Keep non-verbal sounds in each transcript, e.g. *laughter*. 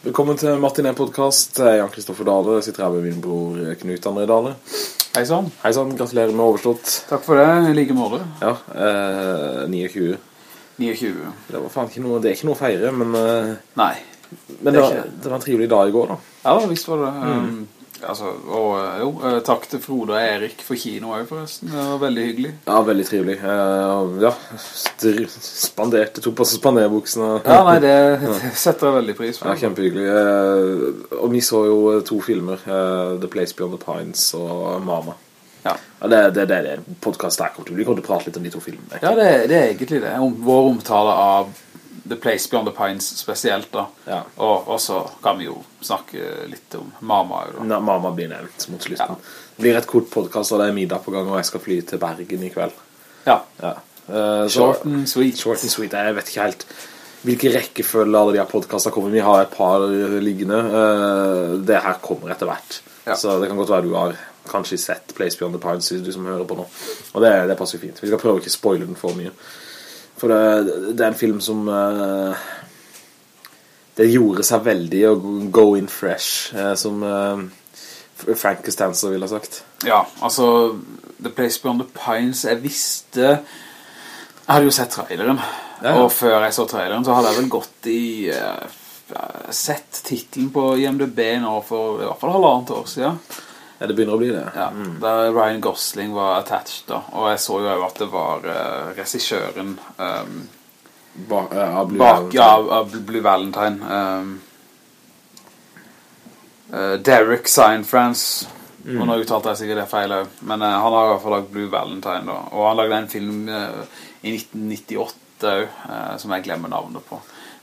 Velkommen til Martin E-podcast. Jeg er Jan Kristoffer Dale. Jeg sitter her med min bror Knut André Dale. Hei sann. Hei sann, gratulerer med overstått. Takk for det, i like måte. Ja, eh, 29. 29. Det var faen ikke noe, det er ikke noe å feire, men, eh, Nei. men det, Det var, det var en trivelig dag i går da. Ja, visst var det. Um, altså, og eh, jo, eh, takk til Frode og Erik for kino også forresten. Det var veldig hyggelig. Ja, veldig trivelig. Eh, ja, spanderte, tok på seg spanderbuksene. Ja, nei, det, *laughs* det setter jeg veldig pris på. Ja, kjempehyggelig. Eh, og vi så jo to filmer, The Place Beyond the Pines og Mama. Ja, Ja, det, det, det det podcast her kommer til. Vi kommer til å prate litt om de to filmene. ja det, det er egentlig det. Om, vår omtale av The Place Beyond the Pines spesielt da. Ja. Og, så kan vi jo snakke litt om Mama da. Mama blir nevnt mot slutten. Ja. Det blir et kort podcast, og det er middag på gang, og jeg skal fly til Bergen i kveld. Ja, Ja. Uh, short and sweet. Short and sweet. Jeg vet ikke helt hvilke rekkefølge alle de her podcastene kommer. Vi har et par liggende. uh, det her kommer etter hvert. Så det kan godt være du har kanskje sett Place Beyond the Pines, du som hører på nå. Og det, det passer fint. Vi skal prøve å ikke spoile den for mye. For det, det er en film som uh, Det gjorde seg veldig å go in fresh, uh, som uh, Frank Costanza ville ha sagt. Ja, altså The Place Beyond the Pines Jeg visste Jeg hadde jo sett traileren Ja. Og før jeg så traileren Så hadde jeg vel gått i Sett titlen på IMDb nå For i hvert fall halvannet år siden Ja, det begynner å bli det. ja, Der Ryan Gosling var attached da Og jeg så jo at det var uh, Regissøren um, Ba, uh, Blue Bak ja, av Blue Valentine um, uh, Derek Seinfrance Mm. Og nå uttalte jeg sikkert det feil også. Men uh, han har i hvert fall lagd Blue Valentine da. Og han lagde en film i 1998 også, Som jeg glemmer navnet på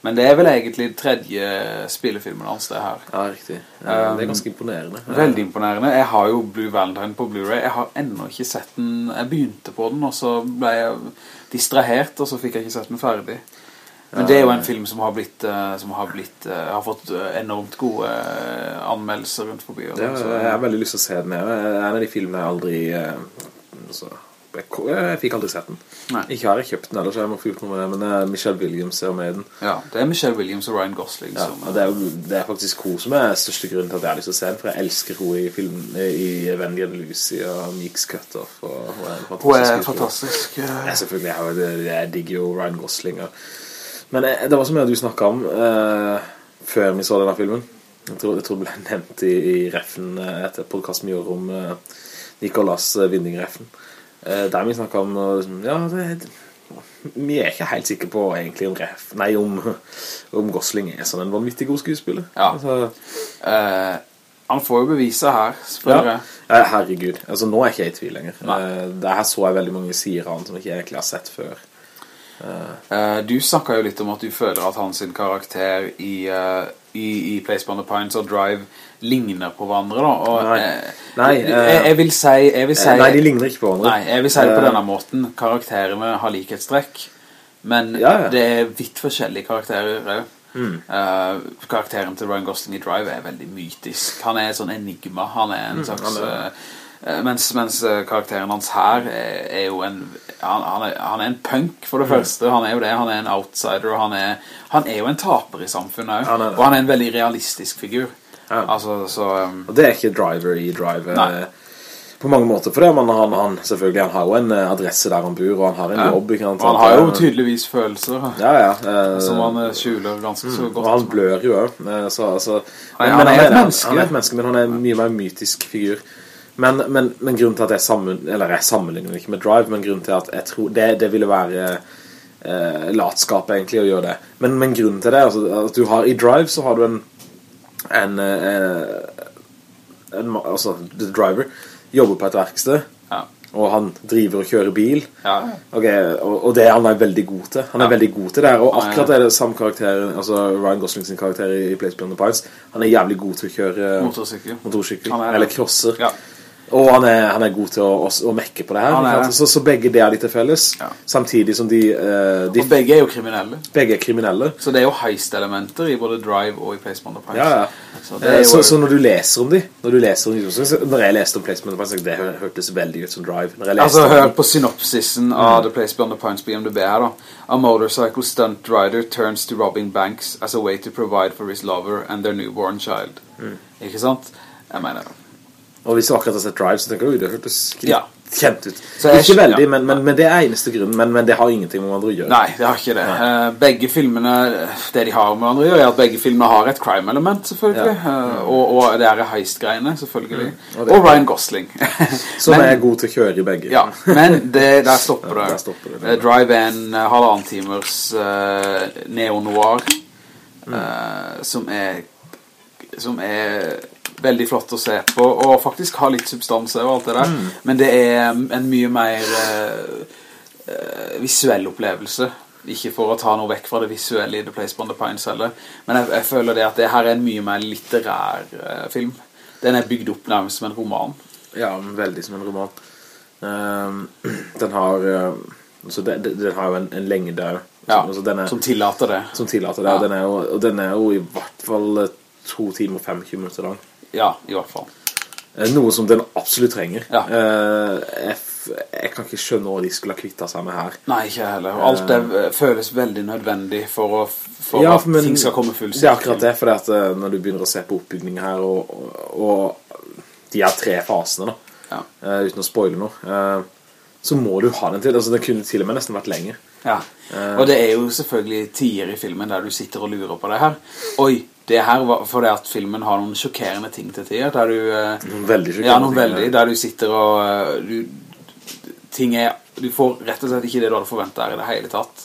Men det er vel egentlig tredje spillefilmen hans det her Ja, riktig. Ja, det er ganske imponerende. Veldig imponerende Jeg har jo Blue Valentine på Blu-ray Jeg har enda ikke sett den Jeg begynte på den Og så ble jeg distrahert Og så fikk jeg ikke sett den ferdig Men det er jo en film som har blitt, eh, som har, blitt eh, har fått eh, enormt gode anmeldelser rundt forbi. Ja, sånn, jeg har veldig lyst til å se den. Det er en av de filmene jeg aldri... eh, Så, jeg, jeg fikk aldri sett den. Nei. Ikke har jeg kjøpt den ellers, jeg må få gjort noe med det, men eh, Michelle Williams er med i den. Ja, det er Michelle Williams og Ryan Gosling Ja, som og det, er, det er faktisk hun som er største grunnen til at jeg har lyst til å se den, for jeg elsker hun i filmen i Wendy and Lucy og Meeks Cutoff. Og, hun er, fantastisk. Hun er fantastisk. Ja. Ja, selvfølgelig, jeg, jeg digger jo Ryan Gosling. Og, men jeg, det var så mye du snakket om eh, før vi så denne filmen. Jeg tror, jeg tror det ble nevnt i, i reffen eh, etter podcast vi gjorde om eh, Nicolas eh, Winding-reffen. Eh, der vi snakka om, eh, liksom, ja, det, vi er ikke helt sikre på egentlig om ref, nei, om, om Gosling er sånn en vanvittig god skuespiller. Ja. Altså, uh, han får jo beviset her, spør ja. jeg. Eh, Herregud, altså nå er jeg ikke i tvil lenger. Nei. Eh, det her så jeg veldig mange sider av han som jeg ikke egentlig har sett før. Uh. du snakka jo litt om at du føler at hans sin karakter i, eh, i, i Place Beyond the Pines og Drive ligner på hverandre da. Og, Nei. eh, Nei, jeg, eh, jeg vil si, jeg vil si Eh, Nei, de ligner ikke på hverandre. Nei, jeg vil si det på denne måten. Karakterene har likhetstrekk, men Ja, ja. det er vidt forskjellige karakterer. Mm. Karakteren til Ryan Gosling i Drive er veldig mytisk. Han er et sånn enigma. Han er en. Mm, slags... mens, mens karakteren hans her er, er jo en han, han, er, han er en punk for det første Han er jo det, han er en outsider han er, han er jo en taper i samfunnet er. Og han er en veldig realistisk figur Ja. Altså, så um, Og det er ikke driver i drive Nei. eh, På mange måter For det, men han, han, selvfølgelig, han har jo en eh, adresse der han bor Og han har en Ja. jobb ikke sant? Han har jo tydeligvis følelser Ja, ja eh, Som han eh, skjuler ganske så godt Og han blør jo eh, så, altså, Nei, men han er et han, menneske. Han er et menneske, men han er en mye mer mytisk figur men, men, men grunnen til at jeg sammen, Eller jeg sammenligner ikke med Drive Men grunnen til at jeg tror Det, det ville være eh, latskap egentlig å gjøre det men, men grunnen til det altså, At du har i Drive så har du en En, eh, en Altså, the driver Jobber på et verksted ja. Og han driver og kjører bil Ja, Okay, og, og det han er veldig god til Han er Ja. veldig god til det her Og akkurat det er det samme karakter Altså Ryan Gosling sin karakter i, Place Beyond the Pines Han er jævlig god til å kjøre Motorsykkel. motorsykkel er. Eller crosser Ja. Og han er, han er god til å, å, å mekke på det her. Er det. Så, så begge det er litt til felles. Ja. Samtidig som de, eh, de Og begge er jo kriminelle. begge er kriminelle. Så det er jo heist-elementer i både Drive og i Place Beyond the Pines. Ja, ja. Så Eh. Så, så når du leser om de, når du leser om de, så, når jeg leste om Placement, så det hø- hørtes veldig ut som Drive. Når jeg leste Altså, hør på synopsisen av The Placement of Price på IMDb her da. A motorcycle stunt rider turns to robbing banks as a way to provide for his lover and their newborn child. Ikke sant? Jeg mener Og hvis du akkurat har sett Drive, så tenker du, det hørtes Ja. kjent ut. Så jeg- ikke veldig, ja. men, men, men det er eneste grunnen, men, men det har ingenting med hverandre å gjøre. Nei, det har ikke det. Eh, begge filmene, det de har med hverandre å gjøre, er at begge filmene har et crime-element, selvfølgelig. Eh, og, og det er heist-greiene, selvfølgelig. Og Og, Ryan Gosling. *laughs* Som er god til å kjøre i begge. Ja, men det, *laughs* der stopper det. Ja, der stopper det. Eh, Drive er en halvannen timers uh, neo-noir Mm. som er som er veldig flott å se på, og faktisk har litt substans og alt det der. Mm. Men det er en mye mer eh, eh, visuell opplevelse. Ikke for å ta noe vekk fra det visuelle i The Place Bond the Pines heller. Men jeg, jeg føler det at det her er en mye mer litterær eh, film. Den er bygd opp nærmest som en roman. Ja, veldig som en roman. Ehm, den har eh, så den, den har jo en, en lengde Ja, altså, er, som tillater det. som tillater det. Ja. Og, den jo, og den er jo i hvert fall eh, to timer og 25 minutter lang. Ja, i hvert fall. Eh, Noe som den absolutt trenger. Ja. Eh, jeg, jeg kan ikke skjønne hva de skulle ha kvittet seg med her. Nei, ikke heller. Alt det eh, føles veldig nødvendig for, å, for Ja, at men ting skal komme full Det er akkurat det, for at når du begynner å se på oppbyggingen her, og, og, de her tre fasene, da, Ja. uten å spoile noe, så må du ha den til. Altså, den kunne til og med nesten vært lenger. Ja. Og det er jo selvfølgelig tider i filmen der du sitter og lurer på det her. Oi, det her var fordi at filmen har noen sjokkerende ting til tider, der du... eh, Noen veldig sjokkerende Ja, noen ting, veldig, der du sitter og... eh, Du, ting er... Du får rett og slett ikke det du hadde forventet her i det hele tatt.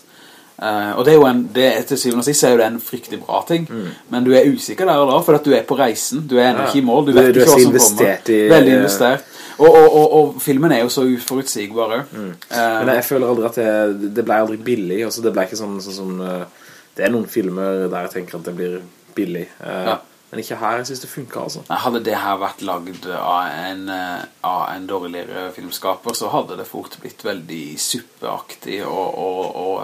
Uh, og det er jo en... Det, er- til syvende og sist er jo det en fryktelig bra ting. Men du er usikker der og da, for at du er på reisen. Du er enda Mm. Ikke i mål. Du Du- vet du du ikke hva som kommer. i- Veldig investert. Og, og, og, og filmen er jo så uforutsigbar. Mm. Uh, Men jeg føler aldri at det, det ble aldri billig. Altså, det ble ikke sånn, sånn som Det er noen filmer der jeg tenker at det blir billig. eh, Ja. Men ikke her. Jeg synes det funker, altså. Nei, Hadde det her vært lagd av en, eh, av en dårligere filmskaper, så hadde det fort blitt veldig suppeaktig og, og, og,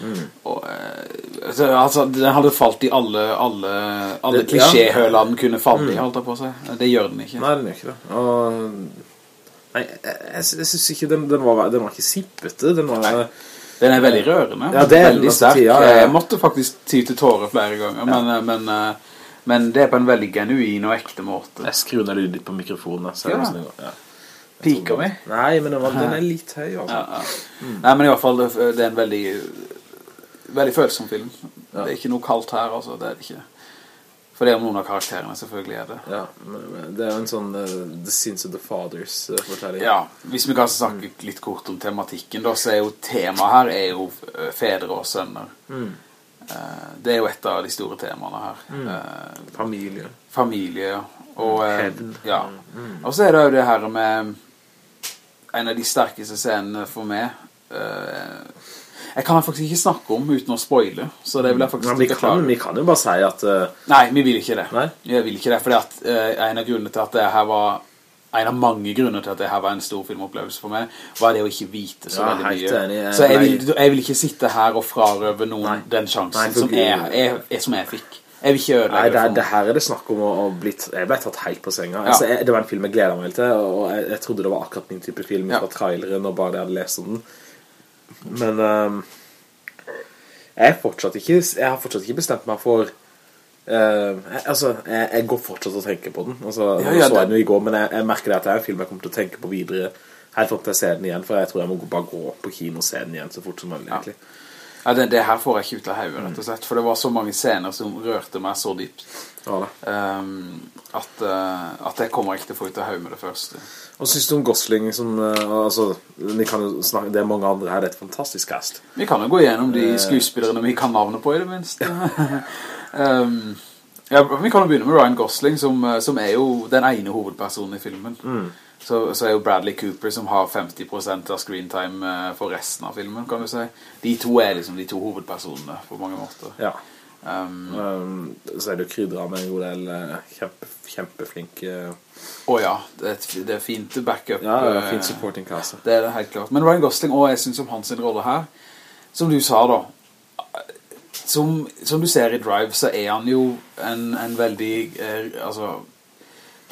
mm. og eh, altså, altså, den hadde falt i alle, alle, alle Det- den kunne falle i, holdt jeg på å si. Det gjør den ikke. Nei, den gjør ikke det. Og, nei, jeg, jeg, jeg synes ikke den, den, var, den var ikke sippete. Den var Den er veldig rørende. Ja, det er veldig sterk. ja. Jeg måtte faktisk ty til tårer flere ganger, men, men, eh, men det er på en veldig genuin og ekte måte. Jeg skrur ned lydet litt på mikrofonen. så Ja. sånn. Ja. Piker vi? Nei, men den, var, den er litt høy, altså. Ja, ja. Nei, men i hvert fall, det, det er en veldig, veldig følsom film. Det er ikke noe kaldt her, altså, det er det ikke. For det er om noen av karakterene, selvfølgelig er det. Ja, det er jo en sånn uh, The Sins of the Fathers eh, fortelling. Ja, hvis vi kan snakke litt kort om tematikken da, så er jo temaet her er jo eh, fedre og sønner. Eh, Det er jo et av de store temaene her. Eh, Familie. Familie. Og, ja. Og så er det jo det her med en av de sterkeste scenene for meg. Jeg kan faktisk ikke snakke om uten å spoile, så det vil jeg faktisk Men vi kan, vi kan jo bare si at Uh... Nei, vi vil ikke det. Nei? Jeg vil ikke det, fordi at uh, en av grunnene til at det her var en av mange grunner til at det her var en stor filmopplevelse for meg, var det å ikke vite så Ja, veldig mye. enig. Jeg Så jeg vil, jeg vil ikke sitte her og frarøve noen Nei. den sjansen Nei, som, jeg, jeg, som jeg fikk. Jeg vil ikke ødelegge Nei, det, er- det her er det snakk om å, å bli Jeg ble tatt helt på senga. Ja. Altså, jeg, det var en film jeg gleder meg til, og jeg, jeg trodde det var akkurat min type film Ja. traileren og bare det jeg hadde lest om den. Men um, jeg, fortsatt ikke, jeg har fortsatt ikke bestemt meg for uh, jeg, Altså, jeg, jeg går fortsatt og tenker på den. Altså, Ja, ja, så jeg den jo i går, men jeg, jeg merker det at det er en film jeg kommer til å tenke på videre helt fram til jeg ser den igjen, for jeg tror jeg må bare gå på kino og se den igjen så fort som mulig, egentlig. Ja, det, det her får jeg ikke ut av hodet, rett og slett. For det var så mange scener som rørte meg så dypt. Ja, da. ehm, at, uh, at jeg kommer ikke til å få ut av hodet med det første. Hva synes du om Gosling som, uh, altså, snakke, det er mange andre her, det er et fantastisk cast. Vi kan jo gå gjennom Eh. de skuespillerne vi kan navnet på i det minste. um, *laughs* ja, vi kan jo begynne med Ryan Gosling, som, eh, som er jo den ene hovedpersonen i filmen. Mm. Så, så er jo Bradley Cooper som har 50% av screentime eh, for resten av filmen, kan du si. De to er liksom de to hovedpersonene på mange måter. Ja. Um, Um, så er det jo krydret med en god del eh, kjempe, kjempeflinke Å ja, det er, et, det er fint backup. Ja, det er eh, fint supporting cast. Det er det helt klart. Men Ryan Gosling, og jeg synes om hans rolle her, som du sa da, som, som du ser i Drive, så er han jo en, en veldig, eh, altså,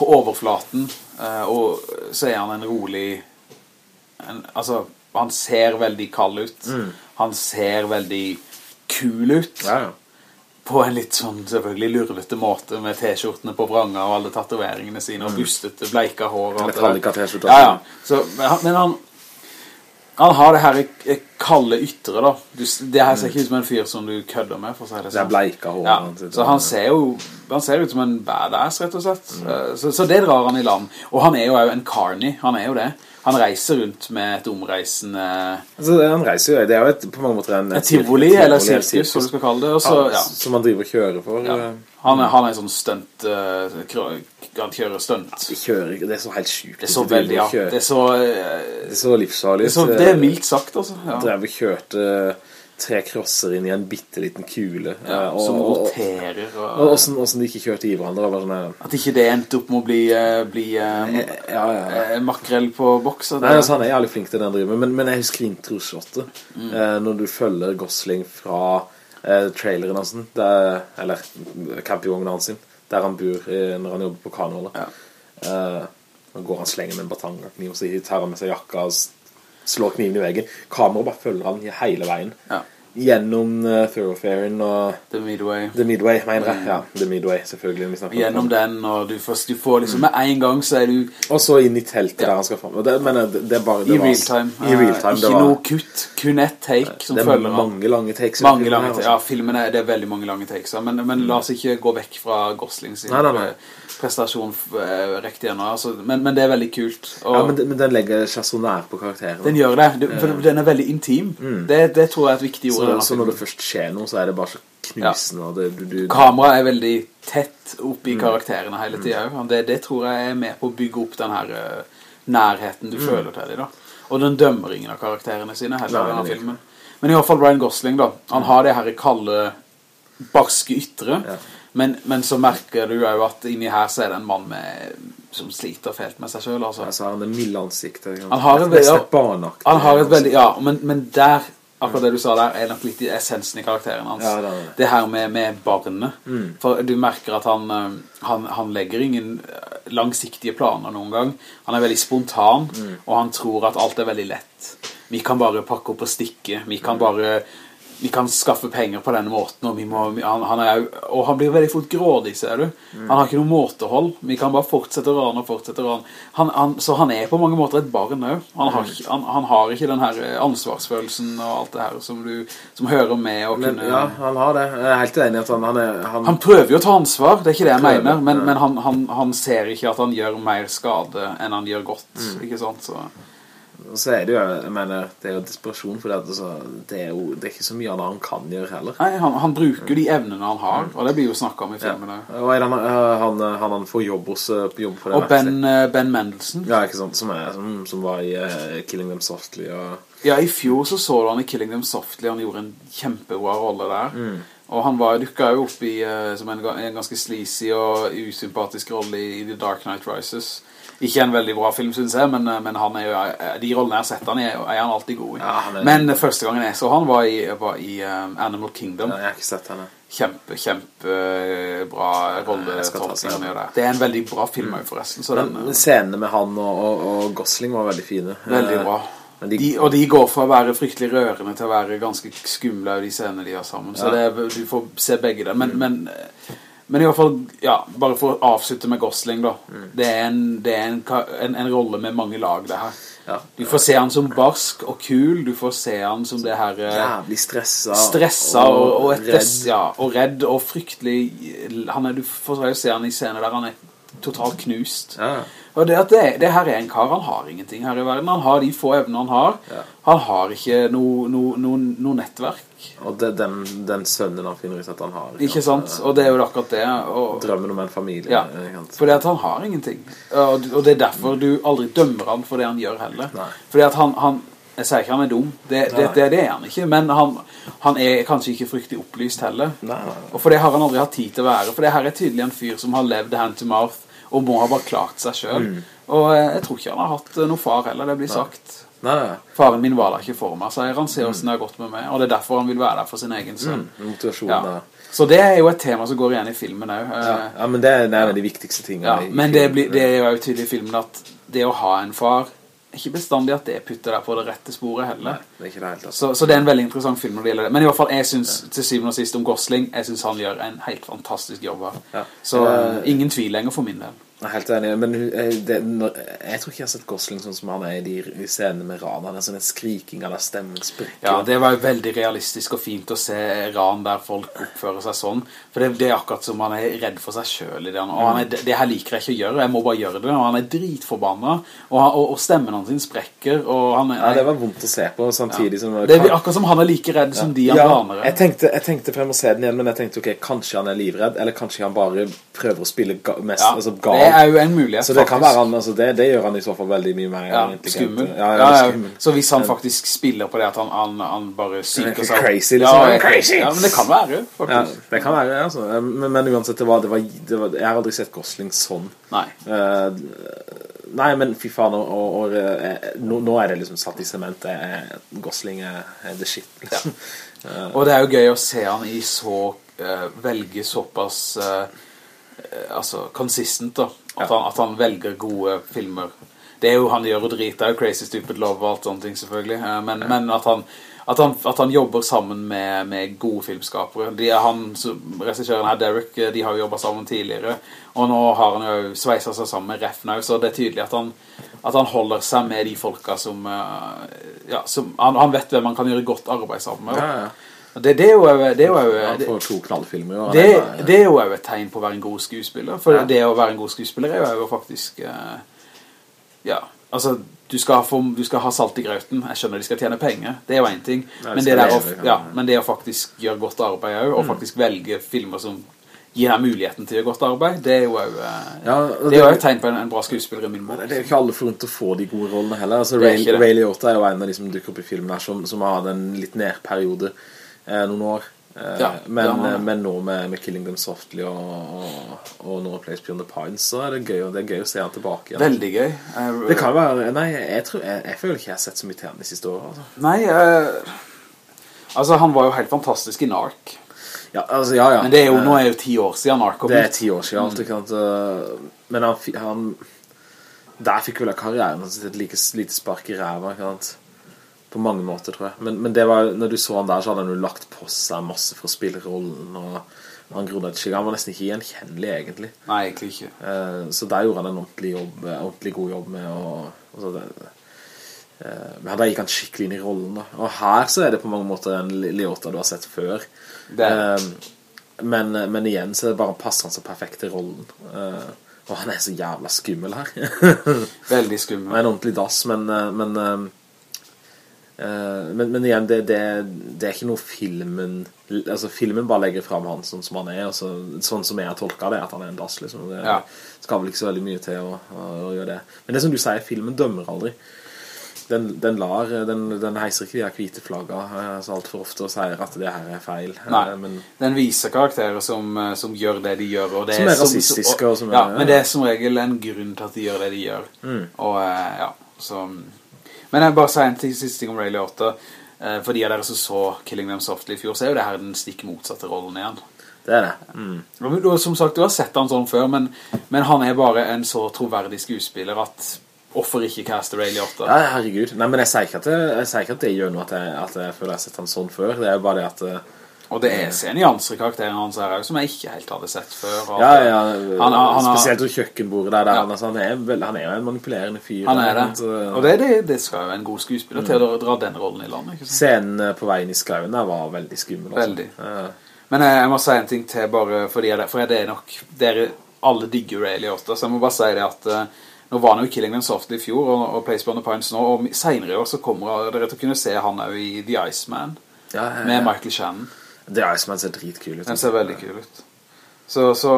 på overflaten, eh, og så er han en rolig, en, altså, han ser veldig kald ut. Han ser veldig kul ut. Ja, ja. På en litt sånn selvfølgelig lurvete måte med t-skjortene på vranga og alle tatoveringene sine og bustete, bleika hår og der. Metallica-t-skjorte. Ja, ja. Så, men han- han, har det her kalde ytre da. Du, det her ser ikke ut som en fyr som du kødder med, for å si det Det er sånn. bleika hår. Ja, han så han ser jo han ser ut som en badass, rett og slett. mm. Så, så det drar han i land. Og han er jo en carny, han er jo det. Han reiser rundt med et omreisende altså, Han reiser jo, det er jo et, på mange måter en... et tivoli, eller sirkus, som du skal kalle det. også, ja, ja. Som han driver og kjører for. Ja. eh, Han, er, han er sånn stunt, eh, han kjører stunt. De kjører det er så helt sykt. Det er så veldig, ja. Det er så, uh, Det er så livsfarlig. det er, så, det er mildt sagt, altså. Ja. Drev og kjørte tre krosser inn i en bitteliten kule. Ja, eh, og, som og, og, roterer. og Og, hvordan, hvordan de ikke kjørte i hverandre. Sånn, eh, at ikke det endte opp med å bli, eh, bli ja, ja. makrell på boks. Nei, altså han er jævlig flink til det han driver med, men, men jeg husker intro-shotet. Mm. Når du følger Gosling fra eh, traileren hans, der, eller campingvognen hans sin, der han bor når han jobber på kanolet. Ja. Eh, går han slenger med en batang og og så tar han med seg jakka og slår kniven i veggen. Kameraet bare følger han hele veien. Ja. Gjennom uh, thoroughfaren og The Midway. The Midway, mener jeg. Ja, The Midway, selvfølgelig. Gjennom den, og du først, du får liksom med en gang så er du Og så inn i teltet Ja. der han skal frem Det, men det, det er bare... Det i var- real time. I real time. Eh, ikke var, noe kutt, kun ett take som det er følger mange lange takes. Mange filmen lange takes. altså. Ja, filmen er, det er veldig mange lange takes. Men, men la oss ikke gå vekk fra Gosling sin Nei, nei, nei. eh, prestasjon uh, Rekt igjen, Altså, men, men det er veldig kult. Og Ja, men, men den legger seg så nær på karakteren. den gjør det. du, for den er veldig intim. Det, det tror jeg er et viktig ord så, så når det først skjer noe, så er det bare så knusende. Ja. Det, du, du, Kameraet er veldig tett opp Mm. i karakterene hele tiden. Mm. Det, det tror jeg er med på å bygge opp den her uh, nærheten du Mm. føler til dem. da. Og den dømmer ingen av karakterene sine heller Nei, denne filmen. Men i hvert fall Ryan Gosling da. Han har det her kalde, barske ytre. Ja. Men, men så merker du jo at inni her så er det en mann med, som sliter fælt med seg selv. Altså. har han det milde ansiktet. Han har et, veldig- et. Han har et veldig, ja, men, men der, akkurat det du sa der, er nok litt i essensen i karakteren hans. Ja, det det. det her med, med barnet. For du merker at han, eh, han, han legger ingen eh, langsiktige planer noen gang. Han er veldig spontan, og han tror at alt er veldig lett. Vi kan bare pakke opp og stikke. Vi kan bare... Vi kan skaffe penger på denne måten, og, vi må, han, han er, og han blir veldig fort grådig, ser du. Han har ikke noe måtehold. Vi kan bare fortsette å rane og fortsette å rane. Så han er på mange måter et barn også. Han han, har ikke den her eh, ansvarsfølelsen og alt det her som, du, som hører med Men, kunne... ja, han har det. Jeg er helt enig at han, han er... Han, prøver jo å ta ansvar, det er ikke det jeg prøver, mener, men, ja. men han, han, han ser ikke at han gjør mer skade enn han gjør godt, Mm. ikke sant? Så, så er det jo, jeg mener, det er jo desperasjon, for det, altså, det, er jo, det er ikke så mye annet han kan gjøre heller. nei, han, han bruker de evnene han har, og det blir jo snakket om i Mm. Ja. filmen. Og han, han, han, han får jobb hos eh, jobb for det Og Ben, eh, ben Mendelsohn, Ja, ikke sant, som, er, som, som var i uh, Killing Them Softly og... ja, i fjor så så du han i Killing Them Softly, han gjorde en kjempebra rolle der. Mm. Og han var, dukket jo opp i, uh, som en, en ganske sleazy og usympatisk rolle i, i The Dark Knight Rises. Ikke en veldig bra film, synes jeg, men, men han jo, de rollene jeg har sett han i, er, er han alltid god i. Ja, er- men første gangen jeg så han var i, var i eh, Animal Kingdom. Ja, jeg har ikke sett henne. Kjempe, kjempe eh, rolletolkning han gjør der. Det er en veldig bra film mm. forresten, så den, Men eh, scenene med han og, og, og Gosling var veldig fine. veldig bra. De, De, og de går fra å være fryktelig rørende til å være ganske skumle av de scenene de har sammen. Så Ja. det, du får se begge der. Men, men, men i hvert fall, ja, bare for å avslutte med Gosling da. Det er, en, det er en, en, en rolle med mange lag det her. ja, Du får se han som barsk og kul, du får se han som det her... eh, jævlig stressa. stressa og, og, et redd. ja, og redd og fryktelig han er, du får se han i scener der han er totalt knust Ja. og det, det, det her er en kar han har ingenting her i verden han har de få evner han har han har ikke noe no, no, no nettverk Og det, den, den sønnen han finner ut at han har. ikke sant? og det er jo akkurat det og, Drømmen om en familie. ja, fordi at han har ingenting og, og det er derfor du aldri dømmer han for det han gjør heller Nei. fordi at han, han Jeg sier ikke han er dum, det, det, det, det er han ikke, men han, han er kanskje ikke fryktelig opplyst heller. Nei, nei, nei. Og for det har han aldri hatt tid til å være, for det her er tydelig en fyr som har levd hand to mouth, og må ha bare klart seg selv. Mm. Og eh, jeg tror ikke han har hatt noe noen far heller, det blir sagt. Nei, nei. Faren min var der ikke for meg, sier han, ser hvordan det har gått med meg, og det er derfor han vil være der for sin egen sønn. Mm, motivasjonen Ja. der. Så det er jo et tema som går igjen i filmen også. Ja, ja, men det er, det en av de viktigste tingene. Ja, men det, blir, det er jo tydelig i filmen at det å ha en far ikke bestandig at det putter deg på det rette sporet Nei, heller. det er ikke det helt altså. Så, så det er en veldig interessant film når det gjelder det. Men i hvert fall, jeg synes til syvende og sist om Gosling, jeg synes han gjør en helt fantastisk jobb her. Ja. Så ingen tvil lenger for min del. Jeg er helt enig, men eh, det, jeg tror ikke jeg har sett Gosling sånn som han er i de, scenene med Ran. Han er sånn en skriking av stemmen sprekker. Ja, det var jo veldig realistisk og fint å se ran der folk oppfører seg sånn. For det, det er akkurat som han er redd for seg selv i det. Og han er, det her liker jeg ikke å gjøre, jeg må bare gjøre det. Og han er dritforbanna, og, og, og stemmen hans sin sprekker, han. Ja, det var vondt å se på, samtidig som... Det er akkurat som han er like redd som de Ja, amerikanere. jeg tenkte, jeg tenkte frem å se den igjen, men jeg tenkte, ok, kanskje han er livredd, eller kanskje han bare prøver å spille mest, Ja, altså gal. Er jo en mulighet, Så det kan faktisk. være han, altså det, det gjør han i så fall veldig mye mer Ja, skummel. Ja, ja, skummel. Så hvis han faktisk spiller på det at han, han, han bare syker seg Crazy, liksom. ja, ja, Crazy. Ja, men det kan være, Ja, faktisk. det kan være, altså. Men, men uansett, det var, det var, det var, jeg har aldri sett Gosling sånn. Nei. Uh, nei, men fy faen, og, og, og eh, nå, nå er det liksom satt i sement. Gosling er, er the shit, liksom. Og det er jo gøy å se han i så Uh, velge såpass Uh, altså consistent da. At, Ja. han, at han velger gode filmer. Det er jo han gjør og driter, er Crazy Stupid Love og alt sånne ting selvfølgelig. Men, men, men at han at han, at han jobber sammen med, med gode filmskapere. De, er han, regissjøren her, Derek, eh, de har jo jobbet sammen tidligere. Og nå har han jo sveiset seg sammen med Refnau, så det er tydelig at han, han holder seg med de folka som, eh, ja, som han, han vet hvem man kan gjøre godt arbeid sammen med. Ja, ja. Det, det er jo, det er jo det, får to knallfilmer. jo, det, det er jo et tegn på å være en god skuespiller. For Ja. det å være en god skuespiller er jo faktisk eh, Ja, altså du skal, få, du skal ha salt i grauten. Jeg skjønner de skal tjene penger. Det er jo en ting. Men, der å, ja. men det å faktisk gjøre godt arbeid også, og faktisk velge filmer som gir deg muligheten til å gjøre godt arbeid, det er jo også, eh, Ja, det er jo et tegn på en, en bra skuespiller i min måte. det er jo ikke alle forunt å få de gode rollene heller. Altså, Ray. Ray Liotta er jo en av de som dukker opp i filmen her, som, som har en litt nedperiode eh, noen år. Eh, Ja, men, eh, men nå med, med Killing Them Softly og, og, og No Place Beyond the Pines, så er det gøy, det er gøy å se han tilbake igjen. Veldig gøy. Jeg, Det kan være, nei, jeg, tror, jeg, jeg føler ikke jeg har sett så mye til han de siste årene. Altså. Nei, eh, altså han var jo helt fantastisk i Narc. Ja, altså, ja, ja. Men det er jo, Eh, nå er jo ti år siden Narc kom Det er ti år siden alt, ikke sant? Eh, Men han, han Der fikk vel karrieren hans et like lite spark i ræva, ikke sant? På mange måter, tror jeg. Men, men det var, når du så han der, så hadde han jo lagt på seg masse for å spille rollen, og han grodde ikke. Han var nesten ikke gjenkjennelig, egentlig. Nei, egentlig ikke. Eh, Så der gjorde han en ordentlig, jobb, eh, ordentlig god jobb med å altså det, eh, Men da gikk han skikkelig inn i rollen da. Og her så er det på mange måter en Leota du har sett før Eh, men, men igjen så bare passer han så perfekt til rollen Og han er så jævla skummel her *laughs* Veldig Han skummel. er en ordentlig dass Men, men, men, men igjen det, det, det er ikke noe filmen Altså filmen bare legger frem han sånn som han er og så, Sånn som jeg har tolket det At han er en dass liksom Det Ja. skal vel ikke så veldig mye til å, å, å gjøre det Men det som du sier, filmen dømmer aldri den, den lar, den, den heiser ikke de her hvite flagga eh, så alt for ofte og sier at det her er feil. Nei. Eh, Men Den viser karakterer som, eh, som gjør det de gjør. Og det Som er rasistiske, og som er- ja, men det er som regel en grunn til at de gjør det de gjør. Mm. Og eh, ja, så... Men jeg vil bare si en ting- siste ting om Ray Liotta. Eh, For de av dere som så Killing Them Softly i fjor, så er jo det her den stikk motsatte rollen igjen. det er det. Mm. Som sagt, du har sett han sånn før, men, men han er bare en så troverdig skuespiller at hvorfor ikke caste Ray Liotta? Ja, herregud. Nei, men jeg sier ikke at det, jeg sier ikke at det gjør noe at jeg, at jeg føler jeg har sett han sånn før. Det er jo bare det at... eh, Og det er i karakteren hans her som jeg ikke helt hadde sett før. Ja, ja, Han- han har- spesielt rundt kjøkkenbordet der, der Ja. han, altså, han, er, vel, han er jo en manipulerende fyr. Han er det. Så, Og det, det, det skal jo en god skuespiller til å dra den rollen i landet. Scenen eh, på veien i skauen der var veldig skummel. altså. Veldig. Ja. Men jeg, jeg må si en ting til bare fordi jeg, for det er nok, dere alle digger Ray Liotta, så jeg må bare si det at eh, nå var han jo i Killing Them Softly i fjor, og, og Place Beyond the Pines nå, og senere i år så kommer dere til å kunne se han jo i The Iceman, ja, med. Michael Shannon. Det er som han ser dritkul ut. Den ser veldig kul ut. Så, så,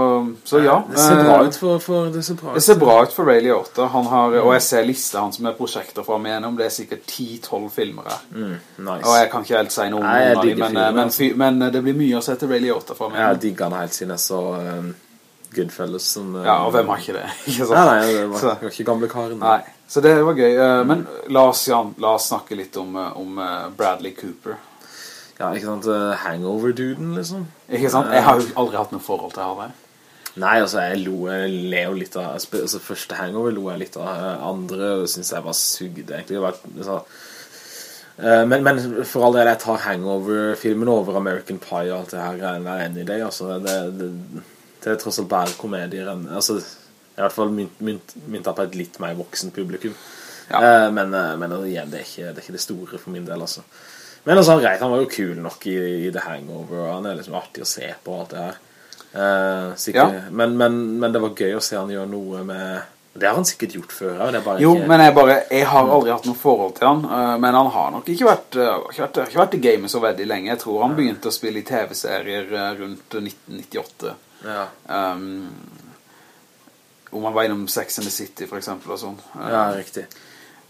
så ja. Det ser bra eh, ut for, for det ser bra Det ser bra ut for Ray Liotta. Han har, og jeg ser lista hans med prosjekter fra meg gjennom. Det er sikkert 10-12 filmer her. Mm, nice. Og jeg kan ikke helt si noe om noen dem, digger men, men, altså. men det blir mye å se til Ray Liotta fra meg. Jeg digger han helt siden jeg så um, Goodfellas. Som, Ja, og hvem har ikke det? *laughs* Ikke? Nei, nei, det var, Så- ikke gamle karen. Nei, så det var gøy. Eh, Men la oss, Jan, la oss snakke litt om, eh, om eh, Bradley Cooper. Ja, ikke sant? uh, Hangover-duden, liksom. Ikke sant? Jeg har jo aldri hatt noe forhold til Harvey. Nei, altså, jeg lo, jeg ler jo litt av altså, Første Hangover lo jeg litt av andre, og synes jeg var sugd, egentlig Det var, så, uh, men, men for all del, jeg tar Hangover-filmen over American Pie og alt det her greiene der i det, altså det, det, det er tross alt bare komedier enn, altså, i hvert fall mynt, mynt, mynta på et litt mer voksen publikum Ja. Eh, men, eh, men igjen, det er, ikke, det er ikke det store for min del, altså Men altså, greit, han var jo kul nok i, i The Hangover, og han er liksom artig å se på alt det her Eh, sikkert, Ja. men, men, men det var gøy å se han gjøre noe med Det har han sikkert gjort før ja, det bare Jo, ikke, men jeg bare, jeg har aldri hatt noe forhold til han, uh, men han har nok ikke vært, uh, ikke vært, ikke vært i gamet så veldig lenge. Jeg tror han begynte å spille i TV-serier rundt 1998. ja, Um, om han var innom Sex and the City for eksempel og sånn. Ja, riktig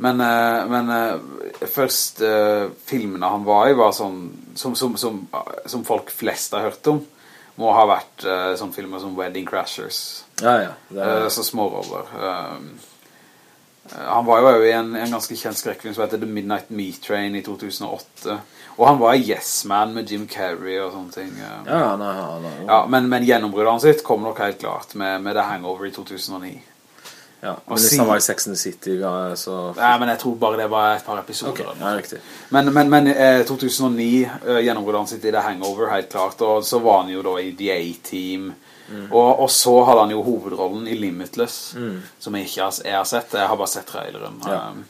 Men, eh, men eh, først eh, filmene han var i var sånn som, som, som, som folk flest har hørt om. Må ha vært sånne filmer som Wedding Crashers. Ja, ja er, så små roller. Eh, han var jo i en, en ganske kjent skrekkfilm som heter The Midnight Meat Train i 2008. Og han var i Yes Man med Jim Carrey og sånne ting. Ja, nei, nei, nei. Ja, men, men gjennombruddet hans sitt kom nok helt klart med, med The Hangover i 2009. ja. Men hvis si- han var i Sex and the City ja, så Nei, men jeg tror bare det var et par episoder. okay. ja, riktig Men, men, men eh, 2009 eh, gjennombruddet han sitt i The Hangover helt klart, og så var han jo da i The A-Team. Og, og så hadde han jo hovedrollen i Limitless, som jeg ikke har, jeg har sett, jeg har bare sett traileren. Ja. Um,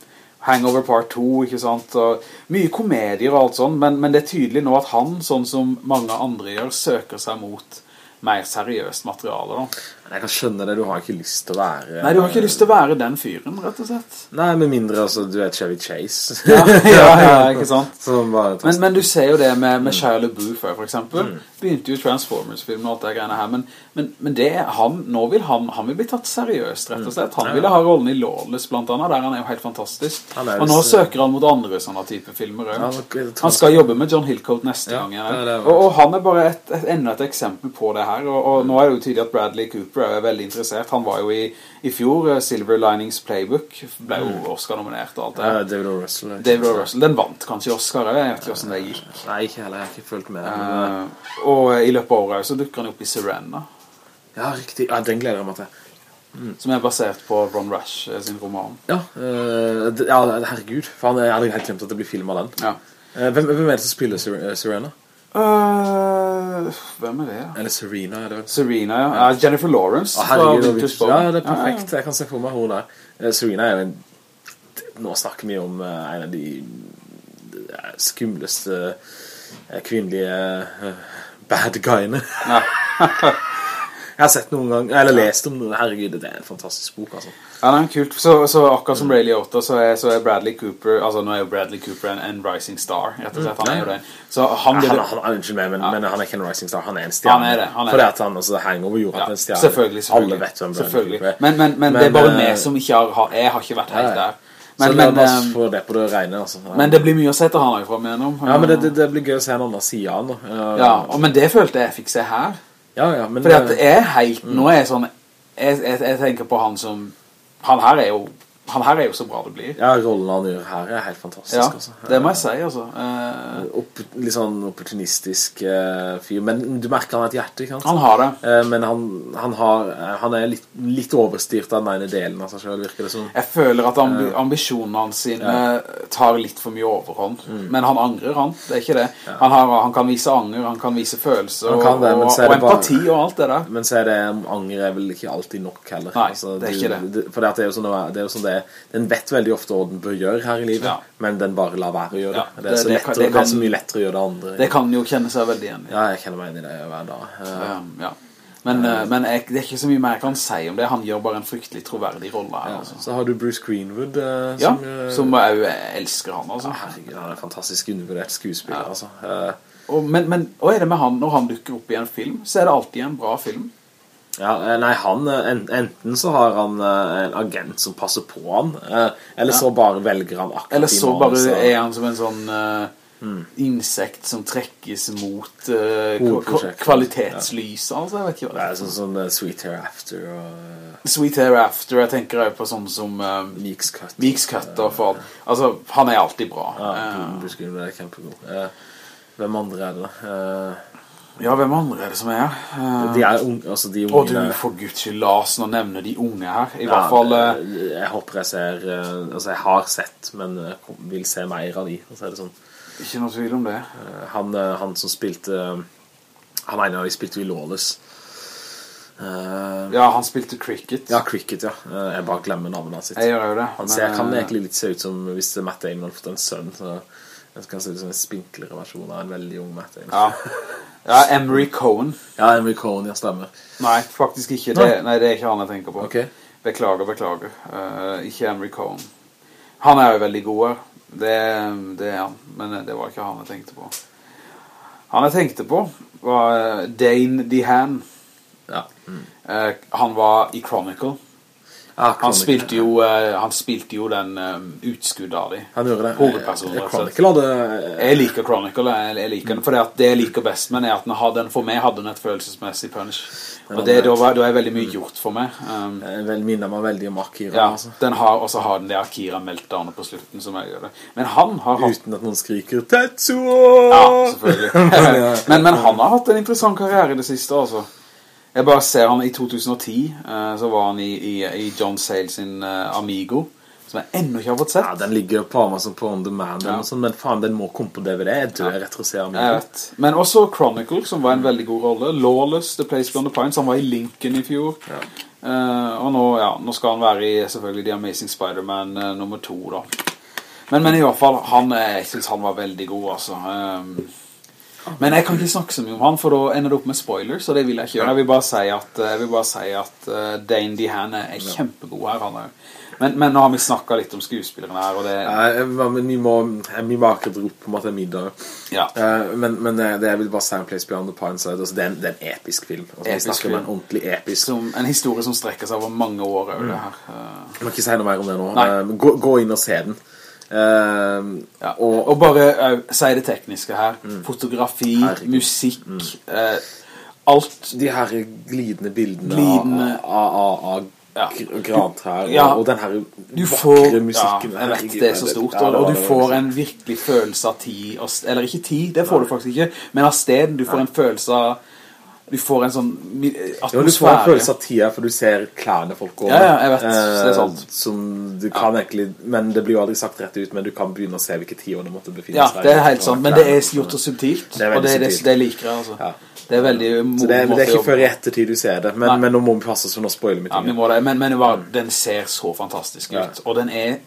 Hangover Part 2, ikke sant? Og mye komedier og alt sånt, men, men det er tydelig nå at han, sånn som mange andre gjør, søker seg mot mer seriøst materiale da. Jeg kan skjønne det, du har ikke lyst til å være Nei, du har ikke lyst til å være den fyren, rett og slett. Nei, med mindre, altså, du er Chevy Chase *laughs* Ja, ja, ja ikke sant? *laughs* Men, men du ser jo det med, med Shia LaBeouf for eksempel. Begynte jo Transformers-filmen og alt det greiene her, men, men, men det, han, nå vil han, han vil bli tatt seriøst, rett og slett. Han ville ha rollen i Lawless, blant annet, der han er jo helt fantastisk. Og nå så- søker han mot andre sånne type filmer Han skal jobbe med John Hillcoat neste gang. Og, og han er bare et, et, enda et eksempel på det her, og, og nå er det jo tydelig at Bradley Cooper er veldig interessert. Han var jo i, i fjor, eh, Silver Linings Playbook, ble jo Oscar-nominert og alt det Ja. David O. Russell David O. Russell, den vant kanskje Oscar, jeg vet ikke hvordan det gikk. Nei, ikke heller, jeg har ikke følt med men, Eh, og i løpet av året så dukker han opp i Serena, Ja, riktig, ja, den gleder jeg meg til som er basert på Ron Rash eh, sin roman. Ja, uh, ja herregud For jeg hadde helt glemt at det blir film av den Ja. Uh, hvem, hvem er det som spiller Serena? Eh, hvem er det? Eller Serena, er det vel? Serena, ja. ja. Jennifer Lawrence. Å, herregud, ja, det er perfekt Jeg kan se for meg hun der Eh, Serena er jo en Nå snakker vi om eh, en av de eh, skumleste eh, kvinnelige eh, bad guyene. *laughs* *laughs* Jeg har sett noen gang Eller lest om noen Herregud, det er en fantastisk bok altså. Ja, det er kult. Så, så akkurat som Ray Liotta, så er, så er Bradley Cooper Altså, nå er jo Bradley Cooper en, en rising star, rett og slett. Han er jo det. Så han han, blir han, han, unnskyld meg, men, men han er ikke en rising star Han er en Han stjerne er det, han er Fordi det. at han også henger over jorda ja, en stjerne selvfølgelig, selvfølgelig. Alle vet hvem Bradley. Cooper er Men, men, men, det er bare eh, meg som ikke har, Jeg har ikke vært helt Ja, ja. der. Men, men, eh, det det rene altså. men det blir mye å se til han har jo fram igjennom. Ja, men det, det, det blir gøy å se en annen siden. han Ja, men det følte jeg fikk se her. Ja, ja, men Fordi at eh, er helt Nå er jeg sånn jeg, jeg, jeg tenker på han som Han her er jo Han her er jo så bra det blir. Ja, rollen han gjør her er helt fantastisk Ja, altså. det må jeg si, altså. Eh, Opp, litt sånn opportunistisk eh, fyr Men du merker han har et hjerte, ikke sant? han har det. Eh, men han, han, har, eh, han er litt, litt overstyrt av den ene delen av seg selv, virker det som Jeg føler at ambi ambisjonene hans sine tar litt for mye overhånd. Mm. Men han angrer, han. Det er ikke det. Han, har, han kan vise anger, han kan vise følelser, Han kan det, og, er og det bare- empati og alt det der. Men så er det anger er vel ikke alltid nok heller Altså, Nei, det er ikke det. For det er jo sånn det er jo sånn det er Den vet veldig ofte hva den bør gjøre her i livet Ja. Men den bare lar være å gjøre det Det er så, det- det lettere, kan- det det er så mye lettere å gjøre det andre Det kan jo kjenne seg veldig igjen. Ja, jeg kjenner meg inn i det hver dag Uh, ja. Men, uh, men jeg, det er ikke så mye mer jeg kan si om det. Han gjør bare en fryktelig troverdig rolle her. ja. Altså. Så har du Bruce Greenwood Uh, Ja, som, ja, som jeg elsker han, altså. Herregud, han er en fantastisk undervurdert skuespiller Ja. altså. Uh, Og, men, men og er det med han når han dukker opp i en film? Så er det alltid en bra film. Ja, eh, nei, han, eh, enten så har han eh, en agent som passer på han, eller så bare velger han akkurat Eller så bare så... er han som en sånn eh, insekt som trekkes mot uh, kvalitetslys, ja. altså, jeg vet ikke hva Det det er sånn sånn eh, Sweet Hereafter og uh. Sweet Hereafter, jeg tenker også på sånn som uh, Meeks Cut. Meeks Cutter, for altså, han er alltid bra. Ja, Eh, Busken er kjempegod. Uh, hvem andre er det da? Eh, ja, hvem andre er det som er her? Eh, de er unge, altså de unge... Å, du, for guds skyld, Lars, nå nevne de unge her. I Ja, hvert fall... eh, jeg håper jeg ser eh, Altså jeg har sett Men vil se mer av de altså, det sånn ikke noe tvil om det. eh, han, eh, han som spilte Han ene av de spilte i Lawless Eh, Ja, han spilte cricket. Ja, Cricket, ja Eh, Jeg bare glemmer navnet sitt Jeg gjør jo det. Han men, ser, kan eh, egentlig litt se ut som Hvis Matt Damon har fått en sønn Så jeg skal se ut som en spinklere versjon Av en veldig ung Matt Damon Ja. ja, Emery Cohen. Ja, Emery Cohen, ja, stemmer Nei, faktisk ikke. Det, nei, det er ikke han jeg tenker på. Okay. Beklager, beklager. Uh, ikke Emery Cohen. Han er jo veldig god her. Det, det er han. Men det var ikke han jeg tenkte på. Han jeg tenkte på var eh, Dane DeHaan. Ja, mm. Uh, han var i Chronicle. Han spilte jo, eh, han spilte jo den um, utskuddet av de. Han gjorde det Hovedpersonen, Eh, slett. Chronicle hadde Jeg liker Chronicle, jeg, jeg liker den, for det, det jeg liker best med er at den har for meg hadde den et følelsesmessig punch. Og det, da, var, da er veldig mye gjort for meg. Um, eh, vel, Minner meg veldig om Akira ja, altså. den har, og så har den det Akira meltdownet på slutten som jeg gjør det. Men han har hatt... Uten at noen skriker Tetsuo! Ja, selvfølgelig. *laughs* men, men han har hatt en interessant karriere i det siste, altså. Jeg bare ser han i 2010, eh, så var han i, i, i John Sale sin eh, Amigo, som jeg enda ikke har fått sett. Ja, den ligger jo på Amazon på On Demand Ja. sånt, Men faen, den må komme på DVD Jeg dør rett og slett Jeg vet. Men også Chronicle, som var en veldig god rolle. Lawless, The Place Beyond the Pines, han var i Lincoln i fjor. Eh, og nå, ja, nå skal han være i selvfølgelig The Amazing Spider-Man uh, nummer to da. Men, men i hvert fall, han, jeg synes han var veldig god, altså. Um, men jeg kan ikke snakke så mye om han, for da ender det opp med spoilers, og det vil jeg ikke gjøre. Jeg vil bare si at, vil bare si at uh, Dane DeHaan er kjempegod her, han er. Men, men nå har vi snakket litt om skuespillerne her, det... Ja, men vi må, vi må akkurat rope om at det er middag Ja. Eh, Men, men det, jeg vil bare si om Place Beyond the Pines altså, det, er en, det er en episk film altså, Vi snakker snakker om en ordentlig episk Som en historie som strekker seg over mange år, over det her. Jeg må ikke si noe mer om det nå Nei. Eh, gå, gå inn og se den Eh, Ja, og, og bare uh, si det tekniske her. Fotografi, Herregud. musikk, Mm. eh, alt. De her glidende bildene Glidende. av, av, av Ja. gr- grantrær Ja. og, og den her Du vakre får, musikken jeg vet det er så stort, og, og du får en virkelig følelse av tid, eller ikke tid, det får du faktisk ikke, men av sted, du får en følelse av, du får en sånn atmosfære. Ja, du får en følelse av tida, for du ser klærne folk går Ja, ja, jeg vet, det er sant. Som du kan egentlig, men det blir jo aldri sagt rett ut, men du kan begynne å se hvilke tider det måtte befinne Ja, seg. det er helt sant, men det er gjort så subtilt, Det og det, er det, subtilt. det liker jeg altså. Ja. Det er veldig Så det, det er ikke før i ettertid du ser det, men, men nå må vi passe oss for nå spoiler vi Ja, vi må det, men, men var, den ser så fantastisk ut, Ja. og den er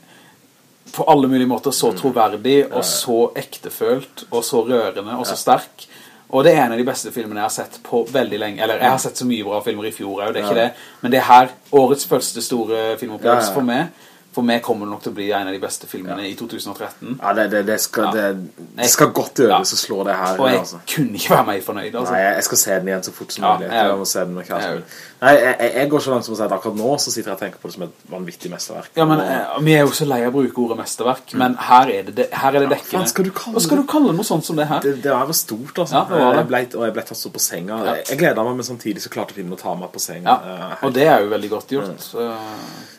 på alle mulige måter så Mm. troverdig, og så ektefølt, og så rørende, og så sterk. Og det er en av de beste filmene jeg har sett på veldig lenge. Eller, jeg har sett så mye bra filmer i fjor, det Ja. det. Men det er her, årets første store filmopplevelse Ja, ja. for meg. For meg kommer det nok til å bli en av de beste filmene i 2013. Ja, det, det, det, skal, det, skal godt gjøres å slå det her. Og jeg altså. kunne ikke være mer fornøyd, altså. Nei, jeg skal se den igjen så fort som mulig. jeg- Jeg må se den med kjæresten. Nei, jeg, jeg, går så langt som å si at akkurat nå så sitter jeg og tenker på det som et vanvittig mesterverk. Ja, men Og- eh, vi er jo så lei av å bruke ordet mesterverk, men her er det, her er det dekkende. faen skal Hva skal du kalle noe sånt som det her? Det, det var stort, altså. Ja, det var. Jeg ble, og jeg ble tatt så på senga. Ja. Jeg, jeg gleder meg, men samtidig så klarte filmen å ta meg på senga. Ja, Eh, og det er jo veldig godt gjort.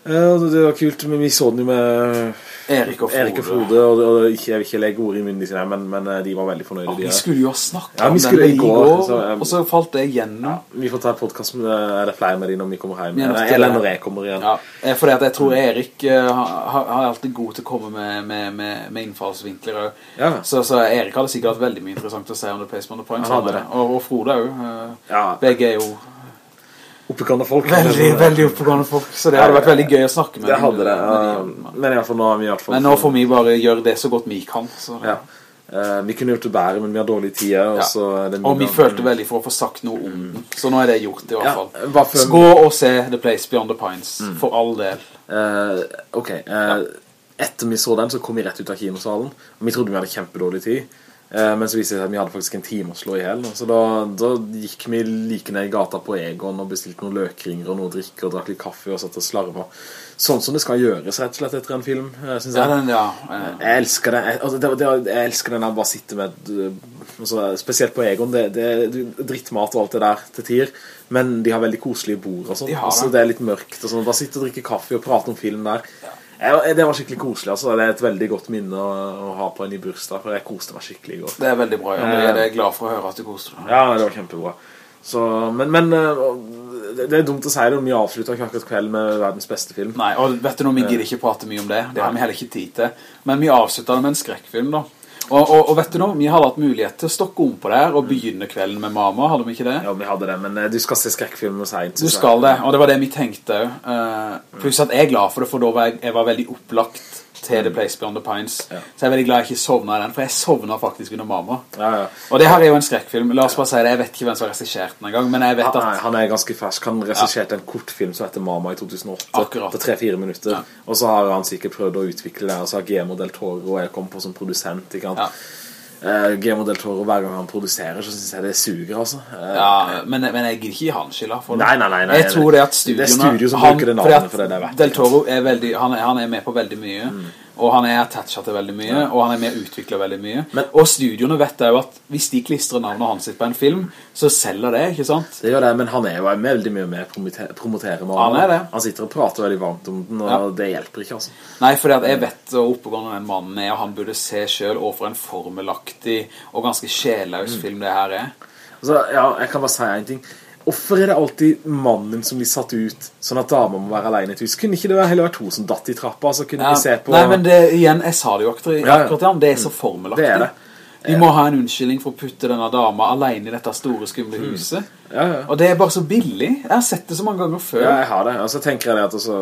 Ja, det var kult, men vi så den jo med Erik og Frode. Erik og Frode, og, og ikke, jeg vil ikke legge ord i munnen sine, men, men de var veldig fornøyde. Ah, vi skulle jo ha snakket Ja, om den i går, og så falt det igjennom. Vi får ta en podcast med er det flere med de når vi kommer hjem. Er Eller, eller når jeg kommer igjen. Ja, eh, fordi at jeg tror Erik eh, har, har alltid god til å komme med, med, med, med innfallsvinkler. Ja. Så, så Erik hadde sikkert hatt veldig mye interessant å si om The Place Points. the Point. Han hadde det. Og, og Frode også. eh, Ja. Begge er jo Oppegående folk. veldig, veldig oppegående folk, så det hadde vært veldig gøy å snakke med Det hadde det. Men i hvert fall nå vi i hvert fall Men nå får vi bare gjøre det så godt vi kan. Så. Ja. Eh, vi kunne gjort det bedre, men vi har dårlig tid. Og, Ja. Og vi følte veldig for å få sagt noe om mm. Så nå er det gjort i hvert Ja, fall. for... gå og se The Place Beyond the Pines, for all del. uh, ok, eh, etter vi så den så kom vi rett ut av kinosalen og Vi trodde vi hadde kjempedårlig tid men så viste det seg at vi hadde faktisk en time å slå i hel. Så da, da gikk vi like ned i gata på Egon og bestilte noen løkringer og noe drikke og drakk litt kaffe og satt og slarva. Sånn som det skal gjøres rett og slett etter en film, syns jeg. Ja, den, ja. ja. Jeg elsker det. Jeg, altså, det, det jeg elsker den der bare sitte med altså, Spesielt på Egon. Det, det drittmat og alt det der til tider. Men de har veldig koselige bord og sånn. De Altså, det. er litt mørkt og sånn. Bare sitte og drikke kaffe og prate om film der. Jeg, det var skikkelig koselig. Altså. Det er et veldig godt minne å, å ha på en i bursdag, for jeg koste meg skikkelig godt. Det er veldig bra, ja. Jeg er glad for å høre at du koste deg. Ja, det var kjempebra. Så, men men uh, det, er dumt å si det, vi avslutter ikke akkurat kveld med verdens beste film. Nei, og vet du noe, vi gidder ikke prate mye om det. Det har vi heller ikke tid til. Men vi avslutter det med en skrekkfilm, da. Og, og, og vet du noe, vi hadde hatt mulighet til å stokke om på det her og begynne kvelden med Mama, hadde vi ikke det? Ja, vi hadde det, men uh, du skal se skrekkfilm sent. Du skal det, og det var det vi tenkte uh, Pluss at jeg er glad for det, for da var jeg, jeg var veldig opplagt til The Place Beyond the Pines. Ja. Så jeg er veldig glad jeg ikke sovner i den, for jeg sovner faktisk under Mama. Ja, ja. Og det her er jo en skrekkfilm. La oss bare si det, jeg vet ikke hvem som har regissert den en gang, men jeg vet Han, at... han er ganske fersk. Han regisserte en kortfilm som heter Mama i 2008. Akkurat. På 3-4 minutter. Ja. Og så har han sikkert prøvd å utvikle det, og så har Guillermo del Toro jeg kom på som produsent, ikke sant? Eh, Guillermo del Toro, hver gang han produserer, så synes jeg det suger, altså. uh, Ja, men, men jeg gir ikke han skylda for det. Nei, nei, nei, nei. Jeg tror det at Det er studio som han- bruker det navnet for det det er verdt. Del Toro er veldig... Han er, han er med på veldig mye. Og han er attachet til veldig mye, og han er med utviklet utvikle veldig mye. Men- og studioene vet jo at hvis de klistrer navnet hans sitt på en film, så selger det, ikke sant? Det gjør det, men han er jo veldig mye med promotere, promotere Mama. Han er det. Han sitter og prater veldig varmt om den, og Ja. det hjelper ikke, altså. Nei, for jeg vet hvor oppegående den mannen er, og han burde se selv overfor en formelaktig og ganske sjelløs film det her er. Altså, ja, jeg kan bare si en ting. Hvorfor er det alltid mannen som blir satt ut, sånn at damer må være alene i et hus? Kunne ikke det heller vært to som datt i trappa, så kunne Ja, vi se på... Nei, men det, igjen, jeg sa det jo akkurat, Ja, ja. akkurat til det er så formelaktig. Det det. Vi må ha en unnskyldning for å putte denne dama alene i dette store, skumle huset. Ja, ja. Og det er bare så billig. Jeg har sett det så mange ganger før. Ja, jeg har det. Og så tenker jeg det at også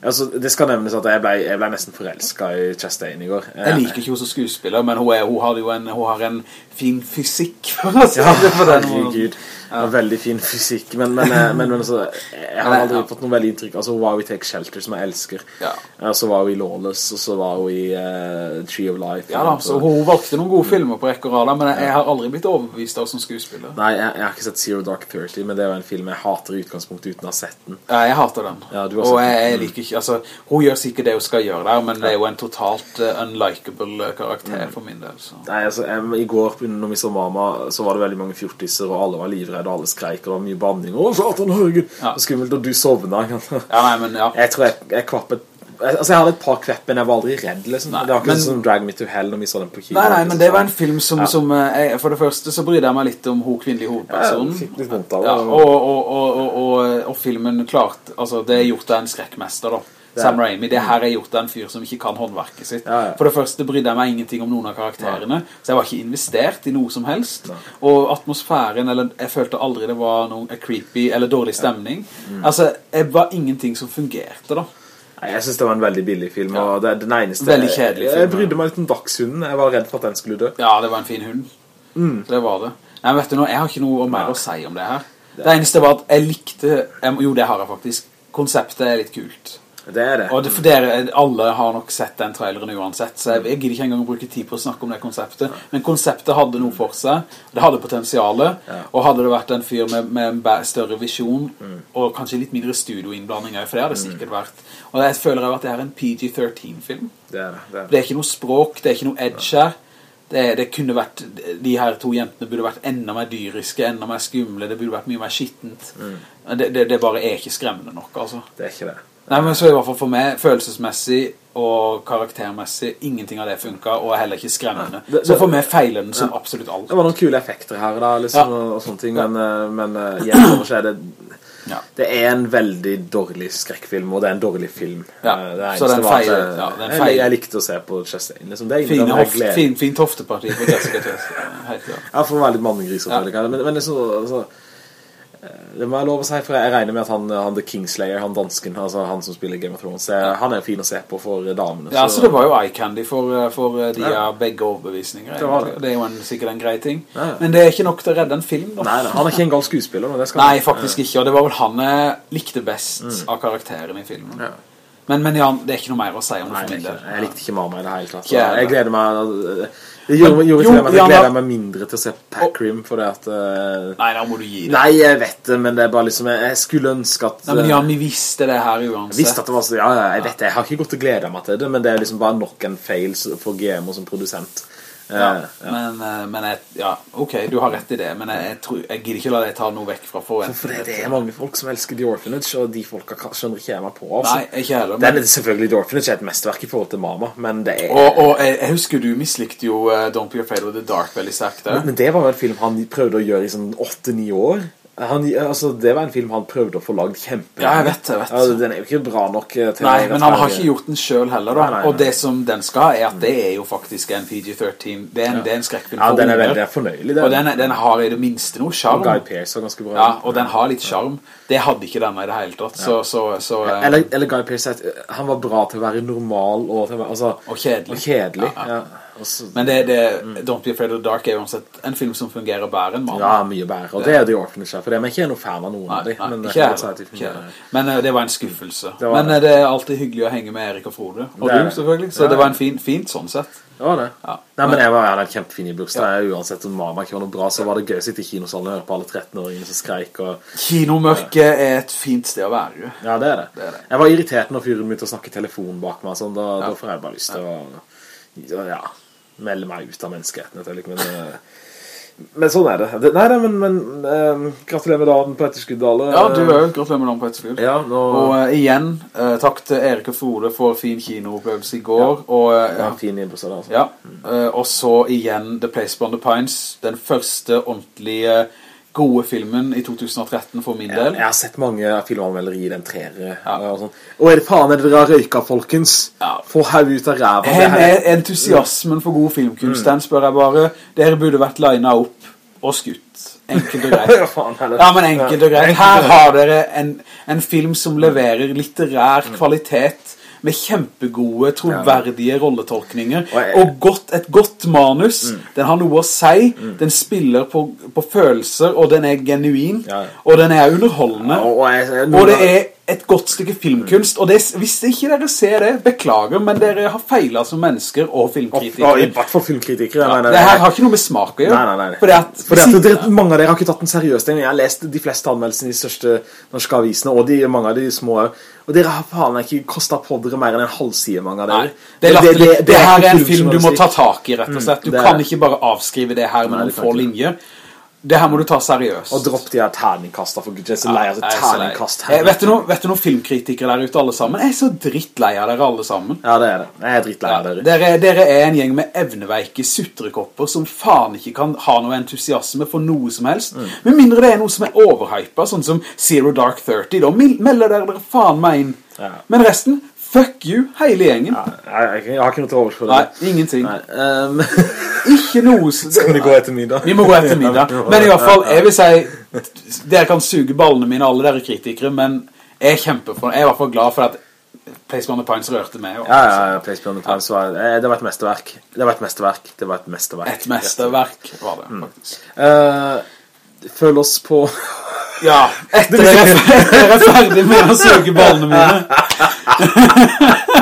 altså, Det skal nevnes at jeg ble, jeg ble nesten forelsket i Chastain i går. Jeg liker ikke hun som skuespiller, men hun, er, hun, har jo en, hun har en fin fysikk, for å si Ja, det på den måten. Ja. Veldig fin fysikk, men, men, eh, men, men altså, jeg har aldri ja. fått noe veldig inntrykk. Altså, hun var jo i Take Shelter, som jeg elsker. Ja. Så var hun i Lawless, og så var hun i uh, Tree of Life. Ja da, så hun valgte noen gode filmer på rekke og rad, men jeg har aldri blitt overbevist av som skuespiller. Nei, jeg, jeg har ikke sett Zero Dark Thirty, men det er jo en film jeg hater i utgangspunktet uten å ha sett den. Ja, jeg hater den. Og jeg, jeg liker ikke, altså, hun gjør sikkert det hun skal gjøre der, men det er jo en totalt uh, unlikable karakter karakter for min del. Så. Nei, altså, jeg, I går når vi så Mama, så var det veldig mange fjortiser, og alle var livredde, og alle skreik, og det var mye banning. Å, satan, herregud! Ja. Skummelt, og du sovna. Ja, nei, men ja. Jeg tror jeg, jeg kvappet Altså, jeg hadde et par kvepp, men jeg var aldri redd, liksom. Nei, det var ikke men- sånn som Drag Me to Hell når vi så den på kino. Nei, nei, men det var en film som, Ja. som eh, jeg, For det første så brydde jeg meg litt om hun kvinnelige Ja, hovedpersonen. jeg litt vondt av det. Ja, og, og, og, og, og, og filmen klart Altså, det gjorde gjort av en skrekkmester, da. Sam Raimi. Det her er gjort av en fyr som ikke kan håndverket sitt. Ja, ja. For det første brydde jeg meg ingenting om noen av karakterene, så jeg var ikke investert i noe som helst. Og atmosfæren, eller jeg følte aldri det var noe creepy eller dårlig stemning. Mm. Altså, det var ingenting som fungerte, da. Nei, jeg synes det var en veldig billig film, og det, den eneste... Veldig kjedelig film, jeg brydde meg litt om dagshunden. Jeg var redd for at den skulle dø. Ja, det var en fin hund. Mm. Det var det. Nei, vet du nå, jeg har ikke noe mer å si om det her. Det eneste var at jeg likte, jo det har jeg faktisk, konseptet er litt kult. Det er det. Og det, for dere, alle har nok sett den traileren uansett, så jeg, jeg gidder ikke engang å bruke tid på å snakke om det konseptet. Men konseptet hadde noe for seg, det hadde potensialet, og hadde det vært en fyr med, med en større visjon, og kanskje litt mindre studioinnblanding, for det hadde det sikkert vært. Og jeg føler at det er en PG-13-film. Det det. det, er det. Er ikke noe språk, det er ikke noe edge her. Det, det kunne vært, de her to jentene burde vært enda mer dyriske, enda mer skumle, det burde vært mye mer skittent. Det, det, det bare er ikke skremmende nok, altså. Det er ikke det. Nei, men så i hvert fall for meg, følelsesmessig og karaktermessig, ingenting av det funket, og er heller ikke skremmende. det- Så for meg feiler den som absolutt alt. Det var noen kule effekter her da, liksom, Ja. og, og sånne ting, men, eh, men eh, gjennom å er det... Ja. Det er en veldig dårlig skrekkfilm, og det er en dårlig film. Ja, Eh, Det så eneste den var at, ja, den jeg, feiler. jeg likte å se på Chastain, liksom. Det er Fine, den glede. fin, fint hofteparti på Jessica Chastain. Klart. Ja, for å være litt mannegris Ja. ja. men, men det, er så, altså, eh, det må jeg lov å si, for jeg regner med at han, han The Kingslayer, han dansken, altså han som spiller Game of Thrones, eh, han er fin å se på for damene. Ja, så det var jo eye candy for, for de Ja. av begge overbevisninger. Det var det. Det er jo en, sikkert en grei ting. Ja, ja. Men det er ikke nok til å redde en film, da. Nei, han er ikke en gal skuespiller. *laughs* Nei, faktisk ikke, og det var vel han jeg likte best av karakteren i filmen. Ja. Men, men ja, det er ikke noe mer å si om det Nei, for jeg, min del. jeg likte ikke mamma i det hele tatt. Jeg Jeg gleder meg Det gjorde, Men, gjorde jo, til meg jeg gleder meg mindre til å se Packrim For det at Uh, Nei, da må du gi det. Nei, jeg vet det Men det er bare liksom Jeg, jeg skulle ønske at Nei, men ja, vi visste det her Jeg uansett. visste at det var så Ja, ja, jeg vet det Jeg har ikke gått til å glede meg til det Men det er liksom bare nok en fail for GMO som produsent Eh, Ja, ja. Men, eh, men jeg, ja, ok, du har rett i det, men jeg, jeg, tror, jeg gidder ikke la deg ta noe vekk fra For det, det er mange folk som elsker The Orphanage Og de folka skjønner ikke jeg meg på altså. Nei, ikke heller. men... Det er selvfølgelig The Orphanage er et mestverk i forhold til Mama Men det er og, og jeg, jeg husker du mislikte jo uh, Don't Be Afraid of the Dark veldig sterkt men, Men det var jo en film han prøvde å gjøre i sånn 8-9 år han, altså, Det var en film han prøvde å få lagd kjempe Ja, jeg vet, jeg vet. Ja, Den er jo ikke bra nok eh, til Nei, men han har ikke gjort den selv heller da. Nei, nei, nei. Og det som den skal ha er at det er jo faktisk en PG-13. Det, er en- er en skrekkfilm Ja, den er veldig fornøyelig den. Og den, er- den har i det minste noe charm Og. Guy Pearce var ganske bra Ja, og den har litt charm. Det hadde ikke denne i det hele tatt. Så, så, så ja, eller, eller Guy Pearce eh, Han var bra til å være normal Og, være, altså, Og kjedelig. og kjedelig Ja, ja. Ja. Og så- Men det, det, Don't Be Afraid of the Dark er uansett en film som fungerer bedre enn mann. Ja, mye bedre Og det er The Orphanage For det er jeg ikke er noe fan av noen Nei, av de Men ikke jeg jeg si de ikke. Men uh, det var en skuffelse. Det var Men det. eh, det er alltid hyggelig å henge med Erik og Frode. Og du, selvfølgelig. Så Ja, det var en fin, fint sånn sett. Det var det Ja. Nei, men jeg var jeg kjempefin i bursdag Uansett om mamma ikke var noe bra Så var det gøy å sitte i kinosalen og høre på alle 13-åringene som skreik og... Kinomørket er et fint sted å være. jo. Ja, det er det. Det er det. Jeg var irritert når fyren begynte å snakke telefon bak meg, sånn, da, Ja. da får jeg bare lyst til å ja, melde meg ut av menneskeheten. Men, eh, men sånn er det. nei, men, men eh, gratulerer med dagen på etterskudd, alle. Ja, du òg. Gratulerer med dagen på etterskudd. Ja, nå Og uh, igjen, uh, takk til Erik og Frode for fin kinoopplevelse i går. Og, uh, ja, fin altså. ja, og så igjen The Place Beyond the Pines. Den første ordentlige gode filmen i 2013 for min del. jeg har sett mange filmanmeldere i den trere. Ja. Og, sånn. og er det faen er det dere har røyka, folkens? Ja. Få haug ut av ræva. Hen er entusiasmen for god filmkunst, Mm. den spør jeg bare. Dere burde vært linet opp og skutt. Enkelt og *laughs* greit. Ja, men enkelt og greit. Her har dere en, en film som leverer litterær Mm. kvalitet med kjempegode, troverdige rolletolkninger, Og og godt, et godt manus. Mm. Den har noe å si, den spiller på, på følelser, og den er genuin, og den er underholdende. Ja, og, jeg, jeg, Og det er et godt stykke filmkunst, og det, hvis ikke dere ser det, beklager, men dere har feilet som mennesker og og, og, filmkritikere. I hvert fall filmkritikere. Ja, det her har ikke noe med smak å gjøre. Nei, nei, nei. Fordi at, Fordi at dere, mange av dere har ikke tatt den seriøst. Jeg har lest de fleste anmeldelsene i de største norske avisene, og de, mange av de små. Og dere har faen ikke kostet på dere mer enn en halvside, mange av dere. det, latterlig. det, her er en film du må ta tak i, rett og slett. Du det er kan ikke bare avskrive det her med noen få linjer. Det her må du ta seriøst. Og dropp de her terningkastet, for jeg er så lei av er terningkast. Eh, vet, du noe, vet du noen filmkritikere der ute alle sammen? Jeg er så drittlei av dere alle sammen. Ja, det er det. Jeg er drittlei av dere. Dere, dere er en gjeng med evneveike sutrekopper som faen ikke kan ha noe entusiasme for noe som helst. Mm. Med mindre det er noe som er overhypet, sånn som Zero Dark 30. Da melder dere dere faen meg inn. Ja. Men resten, fuck you, hele gjengen. Ja, jeg, har ikke noe til overs for Nei, ingenting. Nei. Um, *laughs* Ikke noe skal vi gå etter middag? Vi må gå etter middag. Men i hvert fall, jeg vil si Dere kan suge ballene mine, alle dere kritikere, men jeg kjemper for Jeg er i hvert fall glad for at Place Beyond the Pines rørte meg. også. Ja, ja, ja, Place Beyond the Pines var, eh, det var et mesterverk. Det var et mesterverk. Det var et mesterverk. Et mesterverk var det, Mm. faktisk. Følg oss på Ja, *laughs* etter dere er- *laughs* er ferdig med å søke ballene mine.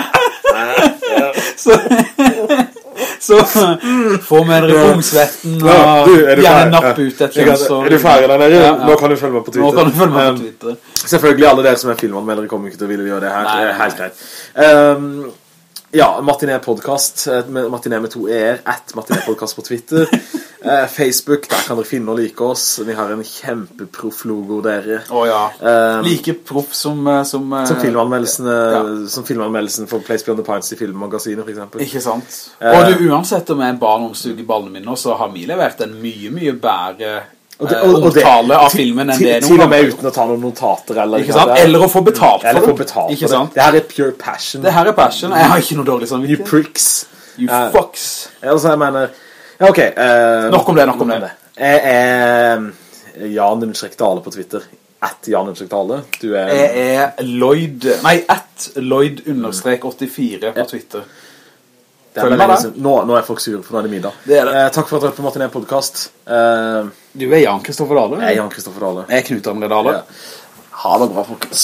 *laughs* så, så få med dere pungsvetten og er gjerne nappe ut et eller annet. Er du ferdig der nede? Ja, ja. Nå kan du følge meg på Twitter. Nå kan du følge meg på Twitter. Selvfølgelig, alle dere som er filmanmeldere kommer ikke til å ville gjøre det her. Nei, det er helt greit. Um, ja, Martiné Podcast, eh, med- to er, at Martiné Podcast på Twitter. *laughs* Eh, Facebook, der kan dere finne og like oss. Vi har en kjempeproff logo dere. Å ja. Um, Like proff som, eh, som, som filmanmeldelsen, Ja. som filmanmeldelsen for Place Beyond the Pines i filmmagasinet, for eksempel. Ikke sant? Og du, uansett om jeg ba noen suge ballene mine, så har vi levert en mye, mye bedre Og det- eh, og- og omtale av filmen enn til- det Til noen og med uten å ta noen notater eller Ikke sant? Eller å få betalt for få det. betalt for det. Det her er pure passion. Det her er passion. Jeg har ikke noe dårlig You pricks. You uh, fucks. Altså, jeg mener Ja, ok. uh, Nok om det, nok om det. Jeg er Jan Understrek Dale på Twitter. At Jan Understrek Dale. Du er Jeg er Lloyd Nei, at Lloyd understrek 84 på Twitter. Det er følg med lenge nå, nå er folk sure, for nå er det middag. Det er det. Eh, takk for at du har hørt på Martinet Podcast. Eh, Du er Jan Kristoffer Dahle. jeg er Jan Kristoffer Dahle. Jeg er Knut André Dahle. Ja. Ha det bra, folkens.